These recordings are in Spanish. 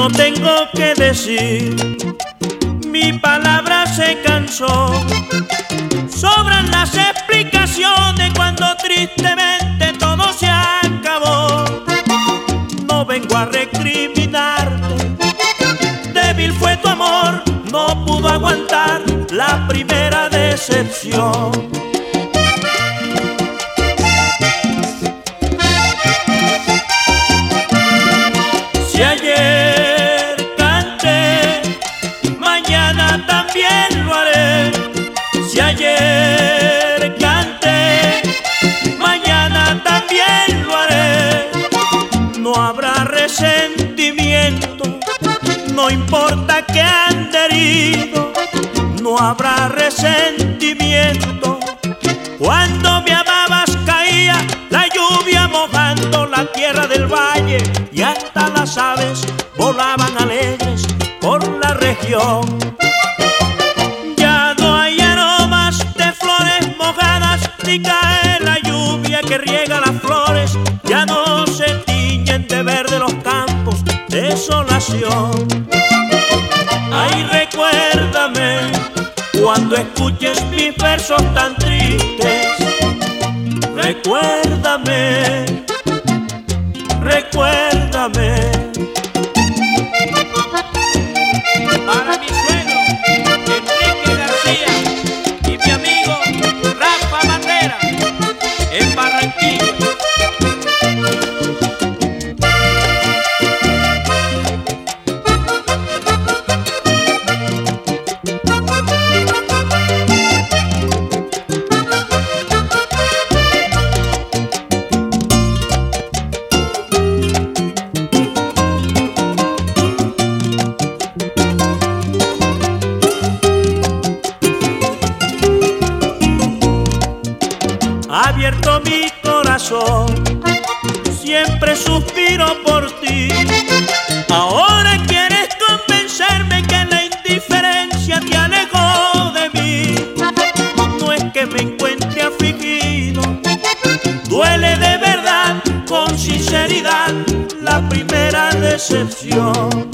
no tengo que decir, mi palabra se cansó. Sobran las explicaciones cuando tristemente todo se acabó. No vengo a recriminarte, débil fue tu amor, no pudo aguantar la primera decepción. Si ayer canté, mañana también lo haré. No habrá resentimiento, no importa que ande herido, no habrá resentimiento. Cuando me amabas caía la lluvia mojando la tierra del valle y hasta las aves volaban alegres por la región. Ni cae la lluvia que riega las flores. Ya no se tiñen de verde los campos, desolación. Ay, recuérdame cuando escuches mis versos tan tristes. Recuérdame, recuérdame. Abierto mi corazón, siempre suspiro por ti. Ahora quieres convencerme que la indiferencia te alejó de mí. No es que me encuentre afligido, duele de verdad, con sinceridad, la primera decepción.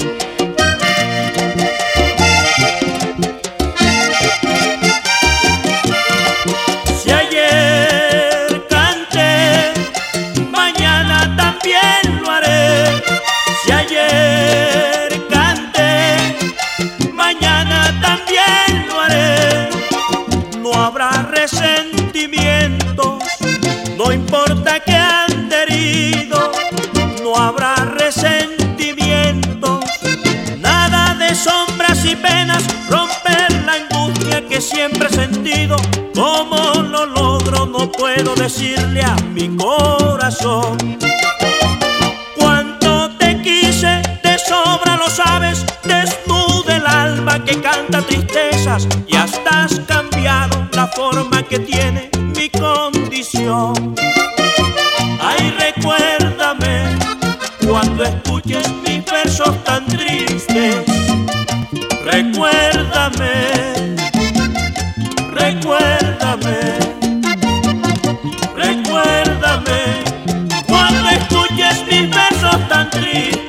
Sombras y penas, romper la angustia que siempre he sentido. ¿Cómo lo logro? No puedo decirle a mi corazón. Cuánto te quise, de sobra lo sabes, desnuda el alma que canta tristezas y hasta has cambiado la forma que tiene mi condición. Ay, recuérdame cuando escuches mis versos tan tristes. Recuérdame, recuérdame, recuérdame cuando escuches mis versos tan tristes.